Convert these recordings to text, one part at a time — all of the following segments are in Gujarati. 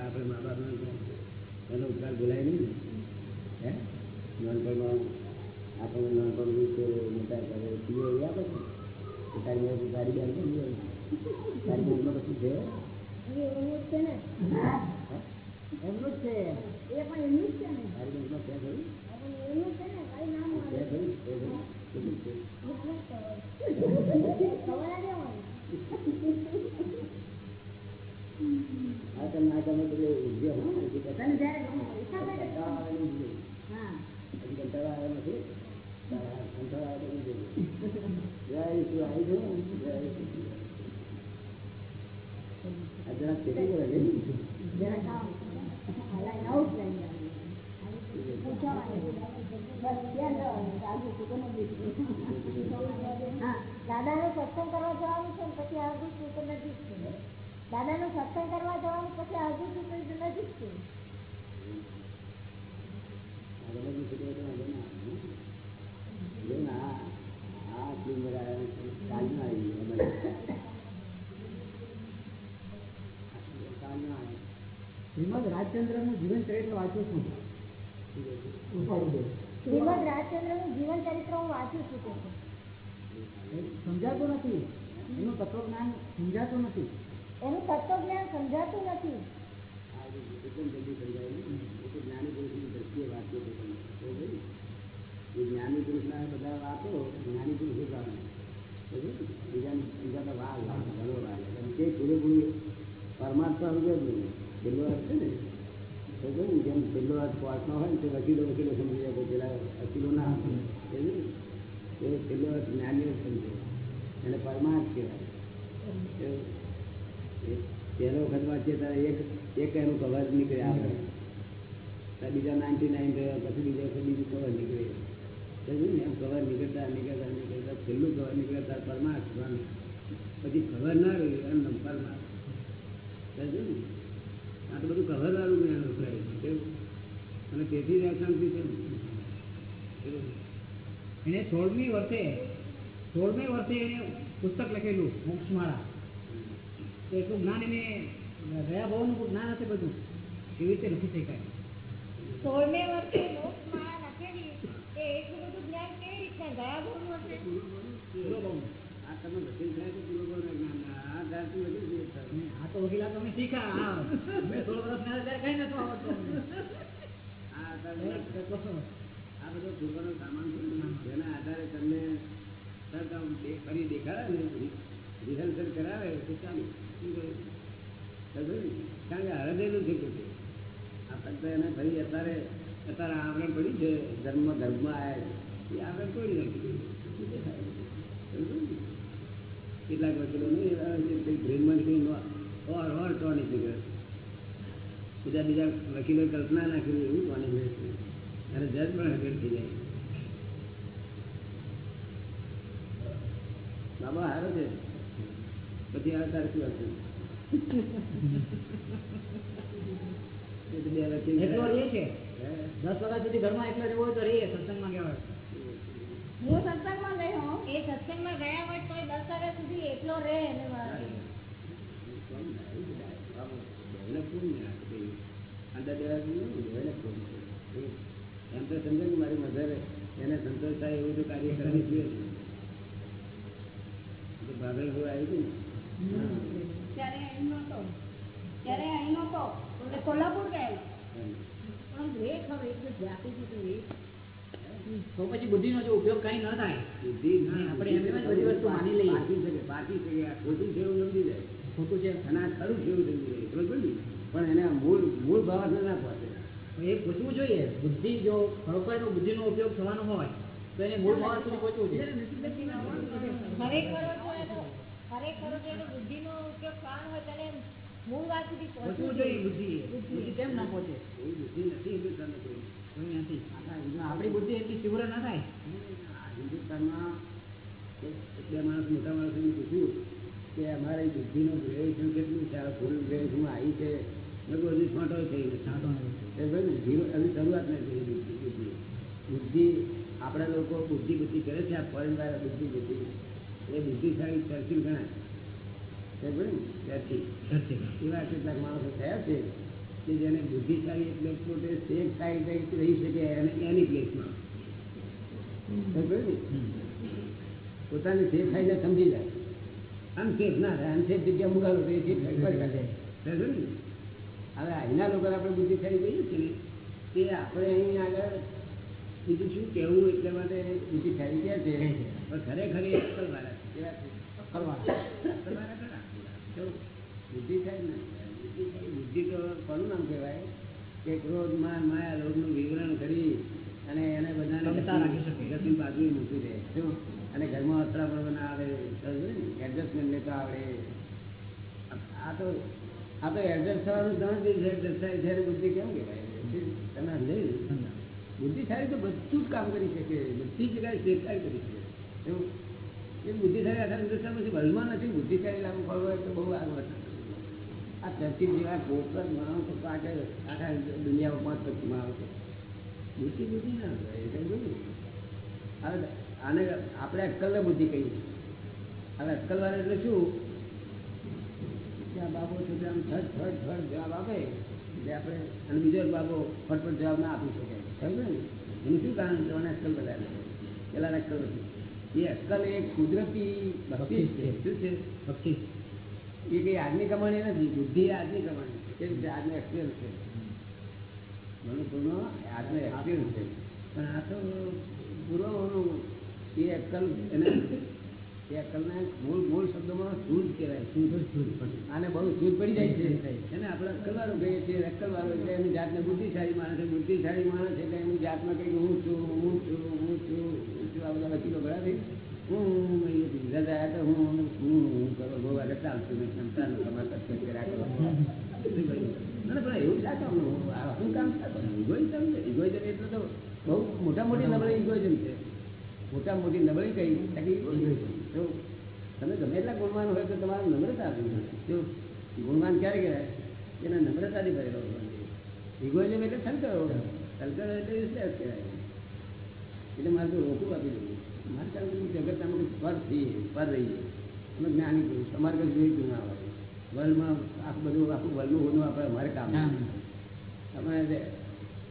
આપણે મા બાપ એનો ઉપકાર ભૂલાય નહીં ને. હે? નાનપણમાં આપણને નાનપણમાં તો મોટા કરે પીએ એ આપે છે. તારી મેં ગાડી બેન છે તારી બેનમાં કશું છે? એમનું જ છે ને. એમનું જ છે. એ પણ એમનું જ છે ને. તારી છે ખરું એમનું છે ને. કઈ નામ ખરું છે કેટલું છે? ખબર આ દેવાનું આ તમને આ ને, ગમે આવે હા હજી કંટાળો આવે નથી કંટાળો આવે તો નહીં જોઈએ. જય ઈસુ આવી ગયો ને? જય આ જરા ખેતી કરે છે જરા કામ આ લાઈન આઉટ લાઈન દાદા દાદાનો સત્સંગ કરવા જવાનું છે ને પછી આગળ સૂકન નજીક છે નું સત્સંગ કરવા જવાનું પછી હજુ સુધી નજીક છે. શ્રીમદ રાજચંદ્ર ને? જીવન ચરિત્ર વાંચું છું. શ્રીમદ રાજચંદ્રનું જીવન ચરિત્ર હું વાંચું છું. સમજાતું નથી. એનું તત્વજ્ઞાન સમજાતું નથી. એનું તત્વજ્ઞાન સમજાતું નથી જ્ઞાની. બરોબર ને? બધા વાતો જ્ઞાની પુરુષ બીજા બીજા તો વાર ઘણો વાર તે પૂરેપૂરી પરમાત્મા સમજે જ નહીં છેલ્લો અર્થ છે ને તો કહ્યું જેમ છેલ્લો અર્થ કોર્ટમાં હોય ને તે વકીલો વકીલો સમજી જાય પેલા વકીલો ના? એ છેલ્લો અર્થ જ્ઞાનીઓ સમજે એને પરમાર્થ કહેવાય પહેલો વખત છે તારે એક એક એનું કવર નીકળે આપણે ત્યારે બીજા નાઇન્ટી નાઇન થયા, પછી બીજા વખત બીજું કવર નીકળે. સમજ્યું ને? એમ કવર નીકળતા નીકળતા નીકળતા, છેલ્લું કવર નીકળે, તાર પરમાત્મા પછી ખબર ના રહી, એમ પરમાર્થ સમજ્યું ને? આ તો બધું કવર વાળું જ્ઞાન વપરાય કેવું? અને તેથી જ અશાંતિ છે? એને સોળમી વર્ષે સોળમી વર્ષે એને પુસ્તક લખેલું, મોક્ષમાળા. તો એટલું જ્ઞાન એને ગયા ભવનનું જ્ઞાન હશે બધું એવી રીતે નથી શકાય સોળમે વર્ષે મોક્ષમાળા લખેલી એ એટલું બધું જ્ઞાન કેવી રીતના ગયા ભવનું હશે આ તમે વકીલ થાય જ્ઞાન આ વકીલ. અને આ તો વકીલાત અમે શીખ્યા હા મેં સોળ વર્ષ ના ત્યારે કઈ નતું આવડતું આ અત્યારે આ બધો છોકરાનો સામાન જેના આધારે તમને ફરી દેખાડે ને રિહર્સલ કરાવે તો ચાલુ? કારણ કે હરદેલું છે કે આ ફક્ત એને ફરી અત્યારે અત્યારે આવરણ પડી છે ધર્મ ધર્મ આવ્યા એ આવરણ કોઈ નથી ને? કેટલાક વકીલો નહીં નીકળી ઓર ઓર તો નીકળે બીજા બીજા વકીલો કલ્પના નાખી એવું કોની મળે છે અને જજ પણ હગર થઈ જાય બાબા હારો છે પછી આ તારે શું હતું એ તો બે વકીલ એટલો રહે છે. દસ વાગ્યા સુધી ઘરમાં એટલે રહેવો હોય તો રહીએ સત્સંગમાં ગયા હું સત્સંગમાં ગઈ હોઉં. એ સત્સંગમાં ગયા હોય તો દસ વાગ્યા સુધી એકલો રહે જેવું. એમ તો સમજે ને મારી મધર એને સંતોષ થાય એવું તો કાર્ય કરવાની જોઈએ. તો આવી ગયું ને. ત્યારે અહીં નહોતો. ત્યારે અહીં નહોતો. એટલે કોલ્હાપુર ગયેલો પણ રે ખબર એટલું જાતી હતી તો પછી બુદ્ધિનો જો ઉપયોગ કઈ ન થાય. બુદ્ધિ આપણે એમ જ બધી વસ્તુ માની લઈએ. બાકી છે ખોટું છે એવું સમજી જાય. ખોટું છે. અને આ ખરું છે એવું સમજી જાય. બરોબર ને પણ એને મૂળ મૂળ ભાવ ના પહોંચે. એ પૂછવું જોઈએ. બુદ્ધિ જો ખરોખર બુદ્ધિ બુદ્ધિનો ઉપયોગ થવાનો હોય તો એને મૂળ ભાવ સુધી પહોંચવું જોઈએ. ખરેખર એનો બુદ્ધિનો ઉપયોગ થવાનો હોય તો મૂળ વાત સુધી પહોંચવું જોઈએ. બુદ્ધિ બુદ્ધિ કેમ ના પહોંચે? એવી બુદ્ધિ નથી હિન્દુસ્તાનમાં કોઈ કોઈ નથી આપણી બુદ્ધિ એટલી તીવ્ર ના થાય. હિન્દુસ્તાનમાં બે માણસ મોટા માણસોને પૂછ્યું કે અમારે બુદ્ધિનું ગ્રેજ્યુએશન કેટલું છે આ ફૂલ ગ્રેજ્યુએશનમાં આવી છે. મેં હજી છોટો થઈ છાંટો એ ભાઈ ઝીરો હજી શરૂઆત નથી બુદ્ધિ બુદ્ધિ. આપણા લોકો બુદ્ધિ બુદ્ધિ કરે છે આ ફોરેન દ્વારા બુદ્ધિ બુદ્ધિ એ બુદ્ધિશાળી ચર્ચિલ ગણાય સમજ્યો ને? ત્યાંથી સાચી એવા કેટલાક માણસો થયા છે કે જેને બુદ્ધિશાળી એટલે પોતે સેફ સાઈડ કંઈક રહી શકે એને એની પ્લેસમાં સમજ્યો ને? પોતાની સેફ સાઈડને સમજી જાય અનસેફ ના થાય અનસેફ જગ્યા મુકાલો તો એ સેફ સાઈડ કરી કાઢે સમજ્યો ને? હવે અહીંના લોકો આપણે બુદ્ધિશાળી કહીએ છીએ ને તે આપણે અહીં આગળ બીજું શું કહેવું એટલે માટે બુદ્ધિશાળી કહે છે પણ ખરેખર એ અક્કલવાળા છે. ના બુદ્ધિ તો કોનું નામ કહેવાય? કે ક્રોધ માન માયા લોભનું વિવરણ કરી અને એને બધાને રાખી ગતિ બાજુ મૂકી દે. શું અને ઘરમાં અથડામણ ના આવે એડજસ્ટમેન્ટ લેતા આવડે. આ તો આ તો એડજસ્ટ થવાનું ત્રણ દિવસ એડજસ્ટ થાય છે બુદ્ધિ કેમ કહેવાય? તમે સમજાયું બુદ્ધિ બુદ્ધિશાળી તો બધું જ કામ કરી શકે. બધી જગ્યાએ શેરશાળી કરી શકે. એવું બુદ્ધિશાળી આખા હિન્દુસ્તાન પછી વર્લ્ડમાં નથી, બુદ્ધિશાળી લાગુ પડવો તો બહુ આગળ આ ધરતી જેવા પોપર માણસો આગળ આખા દુનિયામાં પાંચ પચીસ માણસો. બુદ્ધિ બુદ્ધિ ના હવે આને આપણે અક્કલને બુદ્ધિ કહીએ. હવે અક્કલવાળા એટલે શું? ત્યાં બાબો છે આમ ફટ ફટ જવાબ આપે, એટલે આપણે, અને બીજો બાબો ફટફટ જવાબ ના આપી શકે સમજ ને? એનું શું કારણ? જવાના અક્કલ બધા પેલા અક્કલ નથી. એ અક્કલ એક કુદરતી બક્ષિસ છે. શું છે? બક્ષીસ એ કઈ આજની કમાણી નથી બુદ્ધિ આજની કમાણી છે. આજનો એક્સપિરિયન્સ છે? મનુષ્યનો આજનો એક્સપિરિયન્સ છે. પણ આ તો પૂર્વનું એ અક્કલ એને એ અક્કલને મૂળ મૂળ શબ્દોમાં સૂઝ કહેવાય. સૂઝ આને બહુ સૂઝ પડી જાય છે. એને આપણે અક્કલવાળો કહીએ છીએ. અક્કલવાળો એટલે એની જાતને બુદ્ધિશાળી માણસ છે. બુદ્ધિશાળી માણસ એટલે એની જાતમાં કંઈક હું છું હું છું હું છું. મોટા મોટી નબળી કઈ? ઇગોઇઝમ જો તમે ગમે એટલા ગુણવાન હોય તો તમારે નમ્રતા આપવી જોઈએ. જો ગુણવાન ક્યારે કહેવાય? એના નમ્રતાથી ભરેલો ઇગોઇઝમ એટલે સંકળો થલકરો એટલે useless કહેવાય. એટલે મારે તો રોકું આપી દઉં મારે ચાલુ જગત અમે પર થઈએ પર રહીએ અમે જ્ઞાની કહ્યું તમારે કંઈ જોઈતું ના હોય વર્લ્ડમાં આખું બધું આખું વર્લ્ડનું હોનું આપણે અમારે કામ તમે જે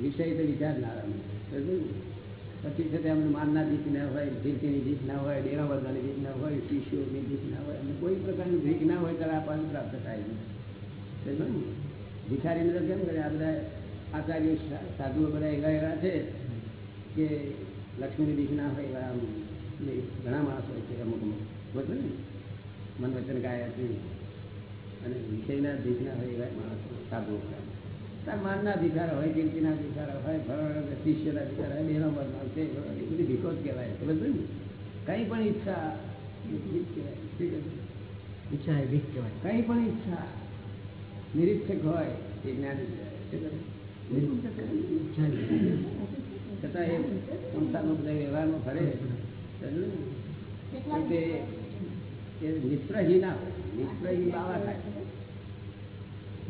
વિષય તો વિચાર ના ને? પછી છે તે અમને માનના જીત ના હોય ભીખની જીત ના હોય ડેરા વર્ગાની જીત ના હોય શિષ્યોની જીત ના હોય. અને કોઈ પ્રકારની ભીખ ના હોય ત્યારે આપણને પ્રાપ્ત થાય નહીં? ભિખારીને તો કેમ કરે? આ બધા આચાર્ય સાધુઓ બધા એવા એવા છે કે લક્ષ્મીની ભીખ ના હોય એવા માણસ ઘણા માણસો છે અમુક અમુક. બધું ને? મન વચન ગાય છે અને વિષયના દીકરા હોય એવા માણસો સાધુ તાર માનના અધિકાર હોય કીર્તિના અધિકાર હોય ભરણ શિષ્યના અધિકાર હોય બેનો બદનામ છે એ બધી ભીખો જ કહેવાય સમજ ને કંઈ પણ ઈચ્છા? ઈચ્છા એ ભીખ કહેવાય. કંઈ પણ ઈચ્છા નિરીક્ષક હોય એ જ્ઞાન કહેવાય. શું? હોય. છતાં એ સંસારમાં બધા વ્યવહારમાં ફરે ને? તે એ નિષ્પ્રહી ના હોય નિષ્પ્રહી બાવા થાય.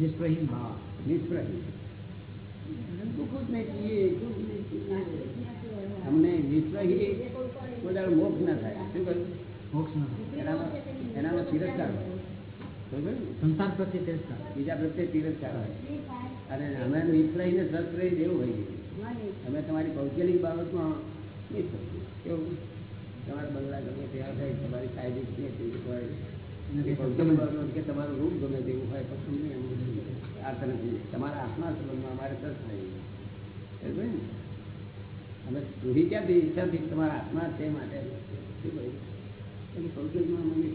નિષ્પ્રહીન બાવા. નિષ્પ્રહી નહીં નહીં અમને નિષ્પ્રહી બધા મોક્ષ ના થાય. શું કહ્યું? મોક્ષ ના થાય. એનામાં એનામાં તિરસ્કાર હોય. બરોબર સંસાર પ્રત્યે તિરસ્કાર. બીજા પ્રત્યે તિરસ્કાર હોય. અને અમે નિષ્પ્રહીને સત્રહી જેવું હોઈએ. અમે તમારી ભૌગોલિક બાબતમાં. કેવું? તમારા બંગલા ગમે ત્યાં થાય તમારી શારીરિક સ્થિતિ હોય. ભૌગોલિક બાબતમાં કે તમારું રૂપ ગમે તેવું હોય પણ તમને એમ નથી તમારા આત્મા સંબંધમાં અમારે તરફ થાય ને? અમે રૂહી ક્યાંથી? ઈચ્છાથી તમારા આત્મા તે માટે. શું ભૌગોલિકમાં મને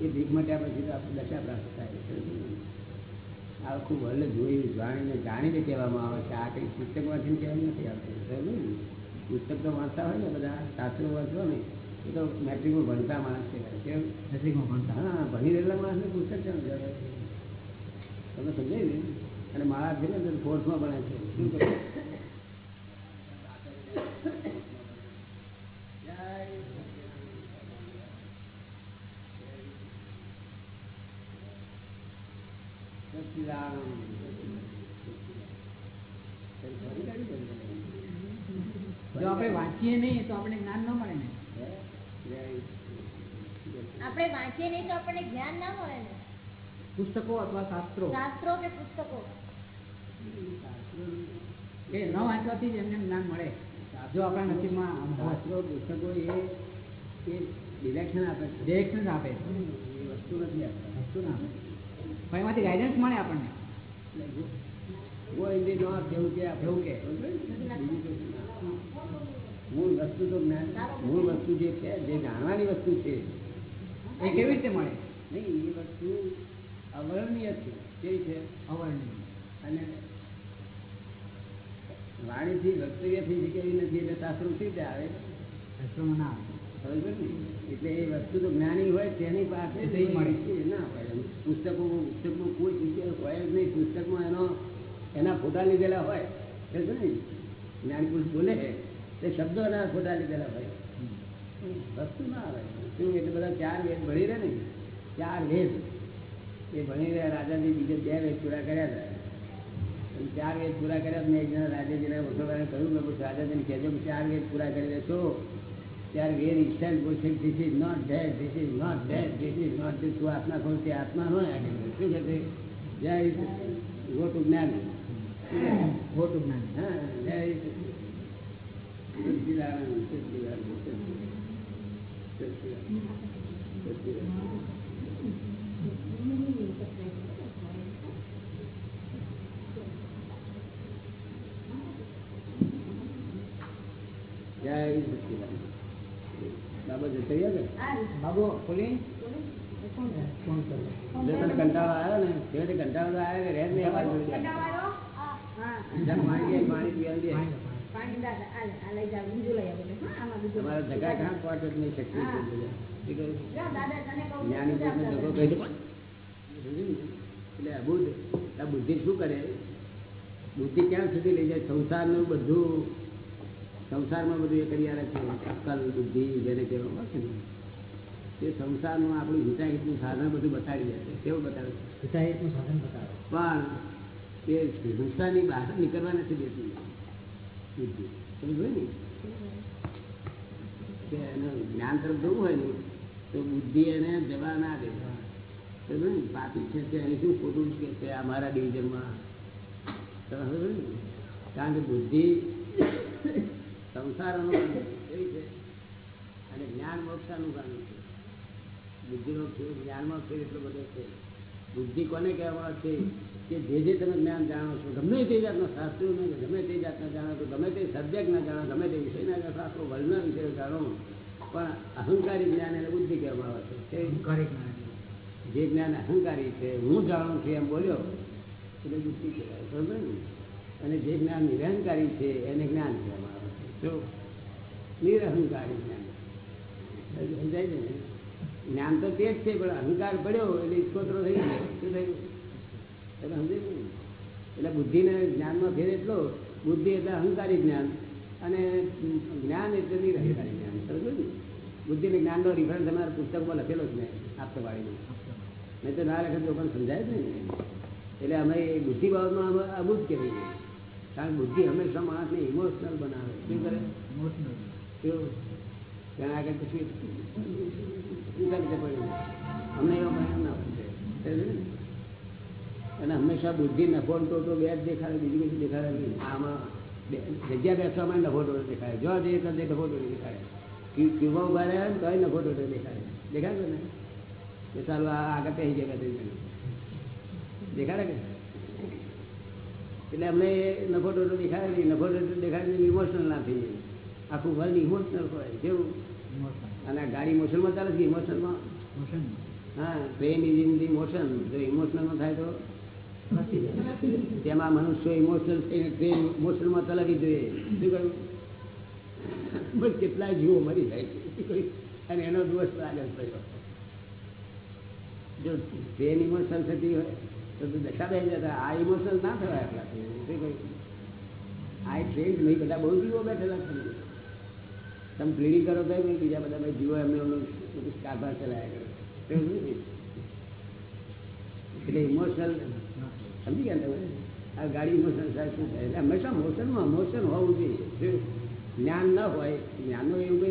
એ ભીખ માટે આપણે દશા પ્રાપ્ત થાય. છે આખું વર્લ્ડ જોઈ જાણીને જાણીને કહેવામાં આવે છે. આ કંઈ પુસ્તકમાંથી કહેવાનું નથી આવતું? પુસ્તક તો વાંચતા હોય ને બધા શાસ્ત્રો વાંચો ને એ તો મેટ્રિકમાં ભણતા માણસ છે કેમ? મેટ્રિકમાં ભણતા. હા ભણી રહેલા માણસને પુસ્તક કેમ જવાય તમે સમજાય ને? અને મારા છે ને તો ફોર્સમાં ભણે છે. શું કરે જો આપણે વાંચીએ નહીં તો આપણે જ્ઞાન ના મળે ને. આપણે વાંચીએ નહીં તો આપણને જ્ઞાન ના મળે ને. પુસ્તકો અથવા શાસ્ત્રો? શાસ્ત્રો કે પુસ્તકો? એ ન વાંચવાથી જ એમને જ્ઞાન મળે. જો આપણા નસીબમાં શાસ્ત્રો પુસ્તકો એ ડિરેક્શન આપે ડિરેક્શન આપે એ વસ્તુ નથી આપતા. વસ્તુ ના આપે. પણ એમાંથી ગાઈડન્સ મળે આપણને. મૂળ વસ્તુ તો મૂળ વસ્તુ જે છે જે જાણવાની વસ્તુ છે. એ કેવી રીતે મળે? નહીં એ વસ્તુ અવર્ણનીય છે. કેવી છે? અવર્ણનીય. અને વાણીથી વક્તવ્યથી શીખેલી નથી એટલે શાસ્ત્રો સી રીતે આવે. શાસ્ત્રોમાં ના આવે? એટલે એ વસ્તુ તો જ્ઞાની હોય તેની પાસે નહીં મળી. છે ના હોય. પુસ્તકો પુસ્તકોમાં પુસ્તકમાં કોઈ વિચાર હોય જ નહીં. પુસ્તકમાં એનો એના ફોટા લીધેલા હોય. ને જ્ઞાની પુરુષ બોલે તે શબ્દો એના ફોટા લીધેલા હોય. વસ્તુ ના આવે. શું એટલે બધા ચાર વેદ ભણી રહે ને? ચાર વેદ. એ ભણી રહ્યા રાજાજી બીજે બે વેદ પૂરા કર્યા હતા. ચાર વેદ પૂરા કર્યા મેં રાજાજીને વસોડાને કહ્યું કે રાજાજીને કહેજો કે ચાર વેદ પૂરા કરી દેશો. ત્યારે ઇન્સ્ટન્ટ બોલશે this is not that this is not that this is not this તું આત્મા ખોલ તે આત્મા હોય આગળ શું કહે છે જય ખોટું જ્ઞાન ખોટું જ્ઞાન હા જય સચ્ચિદાનંદ જય સચ્ચિદાનંદ બાબા બાબુ ખોલી. કંટાળો આવ્યો ને કંટાળો આવ્યો નહીં અમારી પાણી તમારા નહીં શક્તિ જ્ઞાની કહી દો. એટલે અબુદ્ધ બુદ્ધિ શું કરે? બુદ્ધિ ક્યાં સુધી લઈ જાય? સંસારનું બધું સંસારમાં બધું એ કરી છે અક્કલ બુદ્ધિ જેને કહેવામાં આવે છે ને. તે સંસારનું આપણું હિતાહિતનું સાધન બધું બતાવી દે છે. કેવું બતાવે હિતાહિતનું સાધન બતાવે પણ તે હિંસાની બહાર નીકળવા નથી દેતી. બુદ્ધિ. સમજ ને? કે એનું જ્ઞાન તરફ જવું હોય ને તો બુદ્ધિ એને જવા ના દે. સમજો ને? પાપી છે તે અહીં શું ખોટું કે છે આ મારા ડિવિઝનમાં. કારણ કે બુદ્ધિ સંસાર અનુગામી છે અને જ્ઞાન મોક્ષ અનુગામી છે. બુદ્ધિનો જ્ઞાન જ્ઞાનમાં ફેર એટલો બધો છે. બુદ્ધિ કોને કહેવામાં છે? કે જે જે તમે જ્ઞાન જાણો છો ગમે તે જાતના શાસ્ત્રો ગમે તે જાતના જાણો છો ગમે તે સબ્જેક્ટ ના જાણો ગમે તે વિષયના જાણો, શાસ્ત્રો વર્ણના વિષયો જાણો. પણ અહંકારી જ્ઞાન એને બુદ્ધિ કહેવામાં આવે છે. જે જ્ઞાન અહંકારી છે હું જાણું છું એમ બોલ્યો એટલે બુદ્ધિ કહેવાય. બરાબર ને? અને જે જ્ઞાન નિરહંકારી છે એને જ્ઞાન કહેવામાં આવે નિરહંકારી જ્ઞાન સમજાય ને? જ્ઞાન તો તે જ છે, પણ અહંકાર પડ્યો એટલે સ્કોત્રો થઈ ગયો. શું થયું એટલે સમજાય? એટલે બુદ્ધિને જ્ઞાનમાં ફેર એટલો, બુદ્ધિ એટલે અહંકારી જ્ઞાન અને જ્ઞાન એટલે નિરહંકારી જ્ઞાન. સમજો ને? બુદ્ધિ ને જ્ઞાનનો રિફરન્સ અમારા પુસ્તકમાં લખેલો જ ને આપતવાળીમાં. મેં તો ના લખે તો પણ સમજાય જ નહીં. એટલે અમે બુદ્ધિ બાબતમાં અમે કેવી કારણ બુદ્ધિ હંમેશા માણસને ઇમોશનલ બનાવે. શું કરે? ત્યાં આગળ પછી અમને એવો ભય ના અને હંમેશા બુદ્ધિ નફો તો બે જ દેખાડે બીજું કશું દેખાડે નહીં. આમાં જગ્યા બેસવામાં નફો ટોટો દેખાય જો જઈએ તો નફો ટોટો દેખાય ક્યુ- ક્યુબા ઊભા રહ્યા ને તોય નફો ટોટો દેખાડે. દેખાય ને? ચાલો આગળ થઈ જગ્યા દેખાડે કે? એટલે અમને નફો ટોટો દેખાય નહીં નફો ટોટો દેખાય ઇમોશનલ ના થઈ જાય આખું વર્લ્ડ ઇમોશનલ હોય કેવું? અને આ ગાડી ઇમોશનમાં ચાલે છે ઇમોશનમાં હા train is in the motion જો ઇમોશનલમાં થાય તો? તેમાં મનુષ્ય ઇમોશનલ થઈને ટ્રેન ઇમોશનમાં ચલાવી જોઈએ શું કહ્યું બસ કેટલાય જીવો મરી જાય છે. અને એનો દિવસ આગળ પડ્યો. જો ટ્રેન ઇમોશનલ થતી હોય તો દશા બે આ ઇમોશનલ ના થવાય બધા બહુ જીવો તમે ક્લિનિક કરો તો બીજા બધા ભાઈ જીવો એમને એમનું કારભાર ચલાવ્યા એટલે ઇમોશનલ સમજી ગયા તમે? આ ગાડી ઇમોશનલ થાય શું થાય? એટલે હંમેશા મોશન હોવું જોઈએ. જ્ઞાન ન હોય, જ્ઞાનનો એવું